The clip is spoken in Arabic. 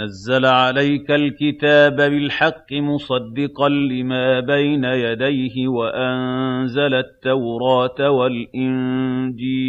نَزَّلَ عَلَيْكَ الْكِتَابَ بِالْحَقِّ مُصَدِّقًا لِّمَا بَيْنَ يَدَيْهِ وَأَنزَلَ التَّوْرَاةَ وَالْإِنجِيلَ.